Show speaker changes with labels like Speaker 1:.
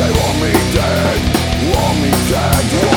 Speaker 1: They want me dead, want me dead,